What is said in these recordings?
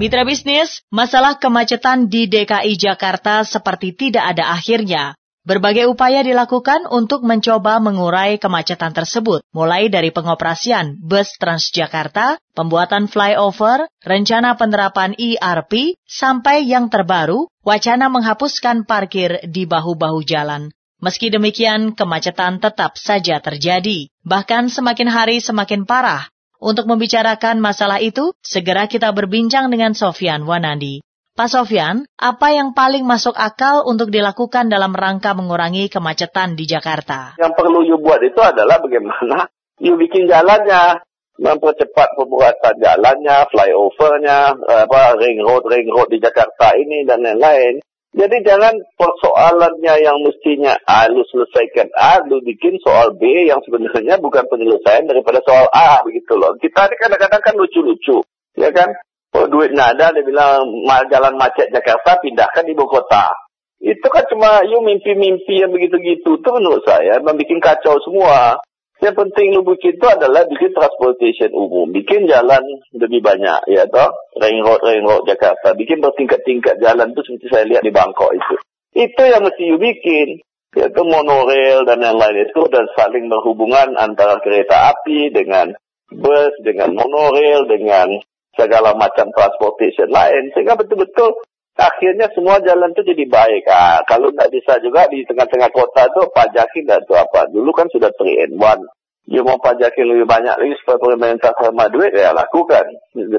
Mitra bisnis, masalah kemacetan di DKI Jakarta seperti tidak ada akhirnya. Berbagai upaya dilakukan untuk mencoba mengurai kemacetan tersebut, mulai dari pengoperasian bus Transjakarta, pembuatan flyover, rencana penerapan ERP, sampai yang terbaru, wacana menghapuskan parkir di bahu-bahu jalan. Meski demikian, kemacetan tetap saja terjadi. Bahkan semakin hari semakin parah. Untuk membicarakan masalah itu, segera kita berbincang dengan Sofian Wanandi. Pak Sofian, apa yang paling masuk akal untuk dilakukan dalam rangka mengurangi kemacetan di Jakarta? Yang perlu you buat itu adalah bagaimana you bikin jalannya, mempercepat pembuatan jalannya, flyovernya, apa ring road, ring road di Jakarta ini dan lain-lain. Jadi jangan persoalannya yang mestinya A lu selesaikan A, lu bikin soal B yang sebenarnya bukan penyelesaian daripada soal A begitu loh. Kita ini kadang-kadang kan lucu-lucu, ya kan? Oh, duit ada, dia bilang jalan macet Jakarta pindahkan ibu kota. Itu kan cuma you mimpi-mimpi yang begitu-gitu. Itu menurut saya membuat kacau semua. Yang penting lu bikin itu adalah bikin transportation umum, bikin jalan lebih banyak, ya toh, ring road, ring road Jakarta, bikin bertingkat-tingkat jalan itu seperti saya lihat di Bangkok itu. Itu yang mesti you bikin, yaitu monorail dan yang lain itu. Dan saling berhubungan antara kereta api dengan bus, dengan monorail, dengan segala macam transportation lain, sehingga betul-betul akhirnya semua jalan itu jadi baik. Ah, kalau nggak bisa juga di tengah-tengah kota itu pajakin dan itu apa. Dulu kan sudah 3 in 1. You mau pajakin lebih banyak lagi supaya pemerintah sama duit, ya lakukan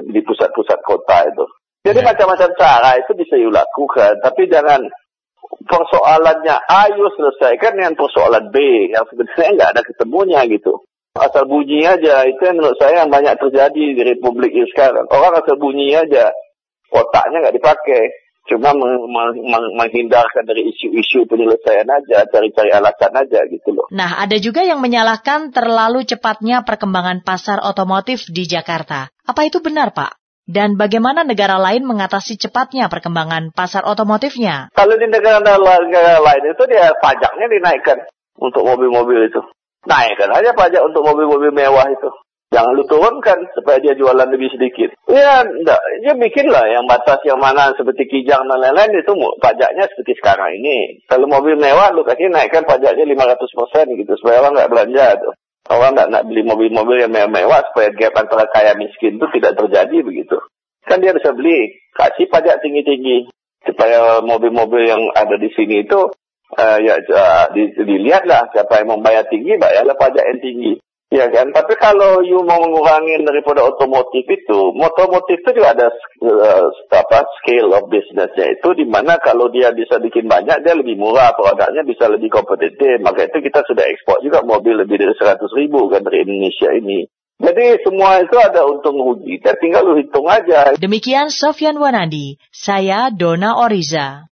di pusat-pusat kota itu. Jadi yeah. macam-macam cara itu bisa you lakukan, tapi jangan persoalannya A you selesaikan dengan persoalan B yang sebenarnya nggak ada ketemunya gitu. Asal bunyi aja, itu yang menurut saya yang banyak terjadi di Republik ini sekarang. Orang asal bunyi aja, otaknya nggak dipakai cuma menghindarkan dari isu-isu penyelesaian aja, cari-cari alasan aja gitu loh. Nah, ada juga yang menyalahkan terlalu cepatnya perkembangan pasar otomotif di Jakarta. Apa itu benar, Pak? Dan bagaimana negara lain mengatasi cepatnya perkembangan pasar otomotifnya? Kalau di negara-negara lain itu dia pajaknya dinaikkan untuk mobil-mobil itu. Naikkan aja pajak untuk mobil-mobil mewah itu. Jangan lu turunkan supaya dia jualan lebih sedikit. Ya, enggak. Dia bikin lah yang batas yang mana seperti kijang dan lain-lain itu pajaknya seperti sekarang ini. Kalau mobil mewah lu kasih naikkan pajaknya 500% gitu supaya orang nggak belanja tuh. Orang nggak nak beli mobil-mobil yang mewah supaya gap antara kaya miskin itu tidak terjadi begitu. Kan dia bisa beli, kasih pajak tinggi-tinggi supaya mobil-mobil yang ada di sini itu uh, ya uh, dilihatlah siapa yang membayar tinggi bayarlah pajak yang tinggi. Ya kan, tapi kalau you mau mengurangi daripada otomotif itu, otomotif itu juga ada uh, apa scale of businessnya itu di mana kalau dia bisa bikin banyak dia lebih murah produknya bisa lebih kompetitif maka itu kita sudah ekspor juga mobil lebih dari 100 ribu kan dari Indonesia ini jadi semua itu ada untung rugi, tinggal lu hitung aja. Demikian Sofyan Wanandi, saya Dona Oriza.